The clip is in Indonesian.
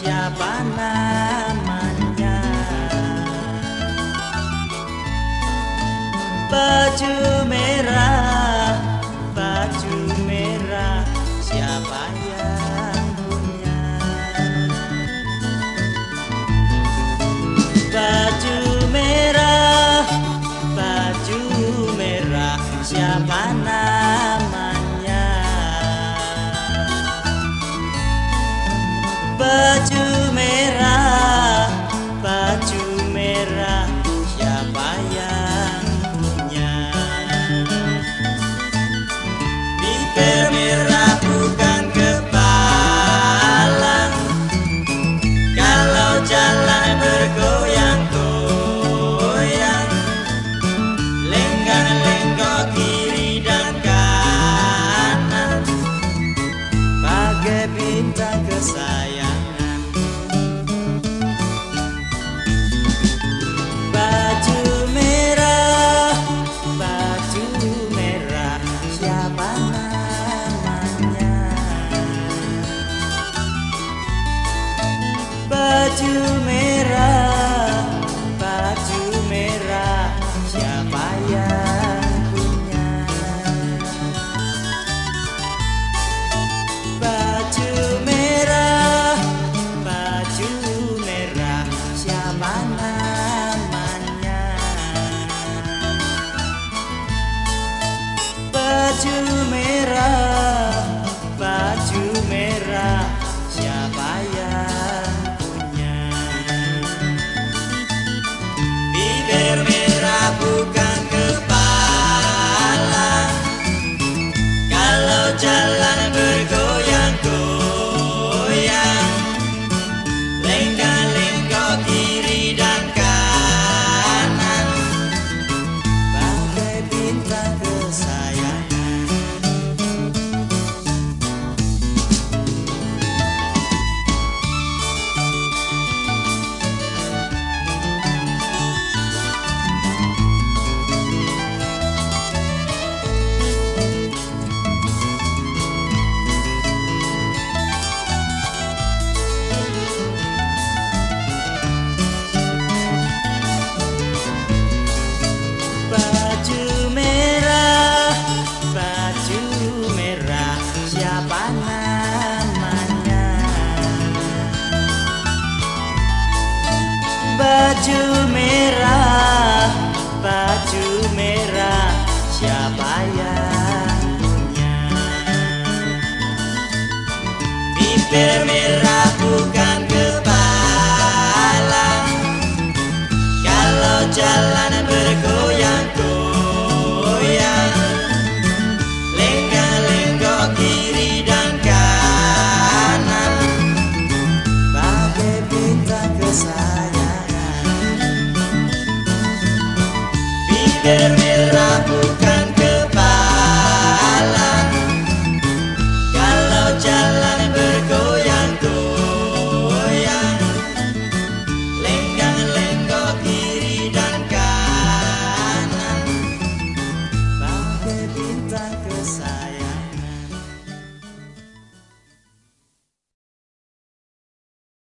siapa namanya? Baju merah, baju merah Siapa yang punya? Baju merah, baju merah Siapa namanya Baju Baju merah, baju merah Siapa yang punya? Baju merah, baju merah Siapa namanya? Baju merah, Baju merah, baju merah, siapa yang? Bibir merah Dermil rapukan kepala. Kalau jalan bergoyang-goyang Lenggang-lenggok kiri dan kanan. Pakai bintang ke sana